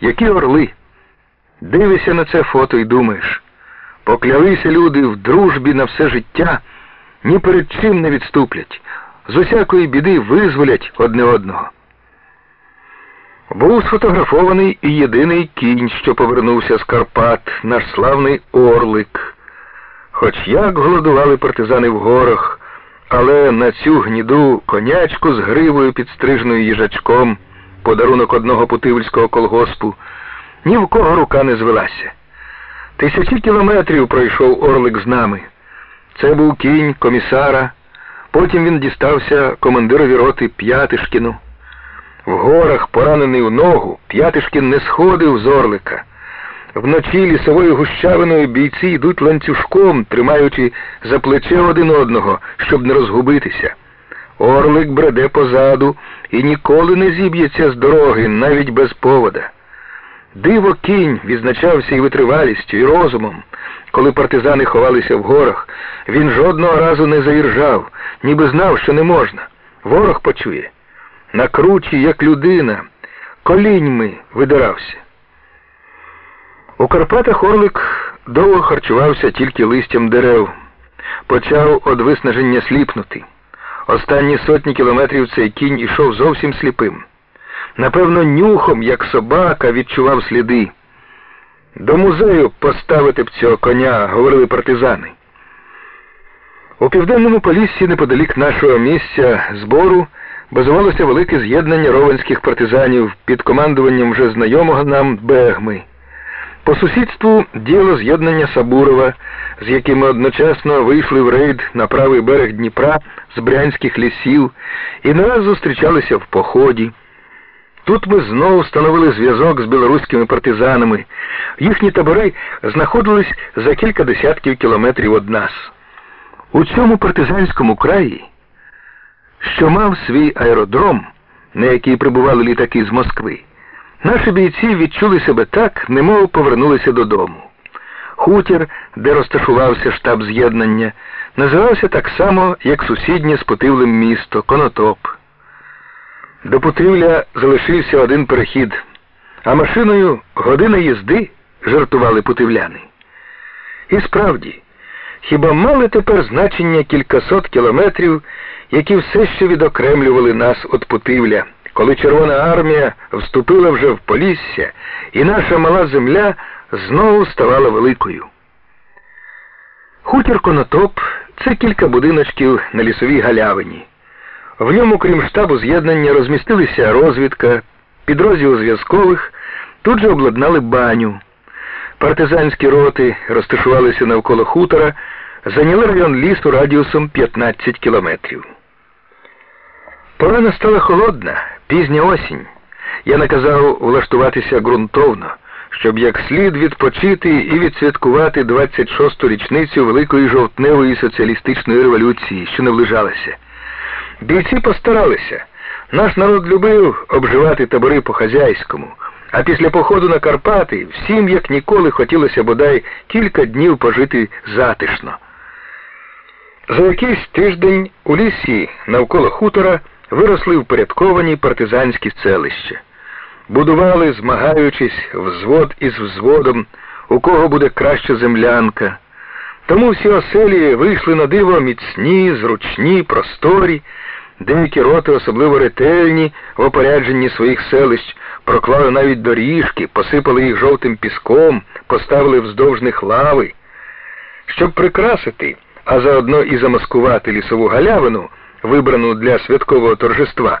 які орли. Дивишся на це фото і думаєш, поклялися люди в дружбі на все життя, ні перед чим не відступлять, з усякої біди визволять одне одного. Був сфотографований і єдиний кінь, що повернувся з Карпат, наш славний Орлик. Хоч як голодували партизани в горах, але на цю гніду конячку з гривою підстрижною їжачком, подарунок одного путивльського колгоспу, ні в кого рука не звелася. Тисячі кілометрів пройшов Орлик з нами. Це був кінь комісара, потім він дістався командирові роти П'ятишкіну. В горах, поранений у ногу, П'ятишкін не сходив з Орлика. Вночі лісовою гущавиною бійці йдуть ланцюжком, тримаючи за плече один одного, щоб не розгубитися. Орлик бреде позаду і ніколи не зіб'ється з дороги, навіть без повода. Диво кінь відзначався і витривалістю, і розумом. Коли партизани ховалися в горах, він жодного разу не заіржав, ніби знав, що не можна. Ворог почує. На кручі, як людина, коліньми видирався. У Карпатах Орлик довго харчувався тільки листям дерев, почав од виснаження сліпнути. Останні сотні кілометрів цей кінь ішов зовсім сліпим. Напевно, нюхом, як собака, відчував сліди. До музею поставити б цього коня, говорили партизани. У південному поліссі, неподалік нашого місця збору, базувалося велике з'єднання ровенських партизанів під командуванням вже знайомого нам Бегми. По сусідству діяло з'єднання Сабурова, з якими одночасно вийшли в рейд на правий берег Дніпра з брянських лісів і не раз зустрічалися в поході. Тут ми знову встановили зв'язок з білоруськими партизанами. Їхні табори знаходились за кілька десятків кілометрів від нас. У цьому партизанському краї, що мав свій аеродром, на який прибували літаки з Москви, наші бійці відчули себе так, немов повернулися додому. Хутір, де розташувався штаб з'єднання, називався так само, як сусіднє з Путивлем місто Конотоп. До Путивля залишився один перехід, а машиною година їзди жартували путивляни. І справді, хіба мали тепер значення кількасот кілометрів, які все ще відокремлювали нас від Путивля, коли Червона армія вступила вже в Полісся, і наша мала земля знову ставала великою. Хутір Конотоп це кілька будиночків на лісовій галявині. В ньому, крім штабу з'єднання, розмістилися розвідка, підрозділ зв'язкових, тут же обладнали баню. Партизанські роти розташувалися навколо хутора, зайняли район лісу радіусом 15 кілометрів. Пора настала холодна, пізня осінь. Я наказав влаштуватися ґрунтовно, щоб як слід відпочити і відсвяткувати 26-ту річницю Великої жовтневої соціалістичної революції, що наближалася. Бійці постаралися. Наш народ любив обживати табори по-хазяйському, а після походу на Карпати всім, як ніколи, хотілося бодай кілька днів пожити затишно. За якийсь тиждень у лісі навколо хутора виросли впорядковані партизанські селища. Будували, змагаючись, взвод із взводом, у кого буде краща землянка. Тому всі оселі вийшли на диво міцні, зручні, просторі. Деякі роти, особливо ретельні в опорядженні своїх селищ, проклали навіть доріжки, посипали їх жовтим піском, поставили вздовж них лави. Щоб прикрасити, а заодно і замаскувати лісову галявину, вибрану для святкового торжества,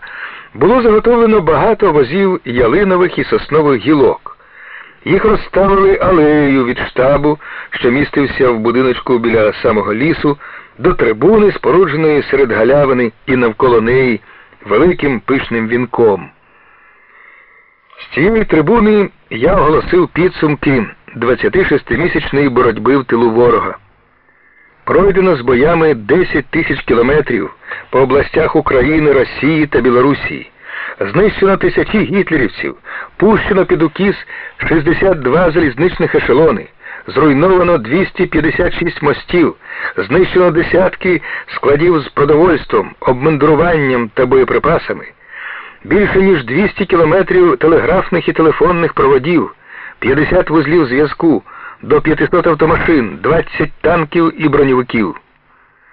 було заготовлено багато возів ялинових і соснових гілок. Їх розставили алею від штабу, що містився в будиночку біля самого лісу, до трибуни, спорудженої серед галявини і навколо неї великим пишним вінком. З цієї трибуни я оголосив підсумки 26-місячної боротьби в тилу ворога. Пройдено з боями 10 тисяч кілометрів по областях України, Росії та Білорусі. Знищено тисячі гітлерівців, пущено під укіс 62 залізничних ешелони, зруйновано 256 мостів, знищено десятки складів з продовольством, обмундируванням та боєприпасами. більше ніж 200 кілометрів телеграфних і телефонних проводів, 50 вузлів зв'язку, до 500 автомашин, 20 танків і броньовиків.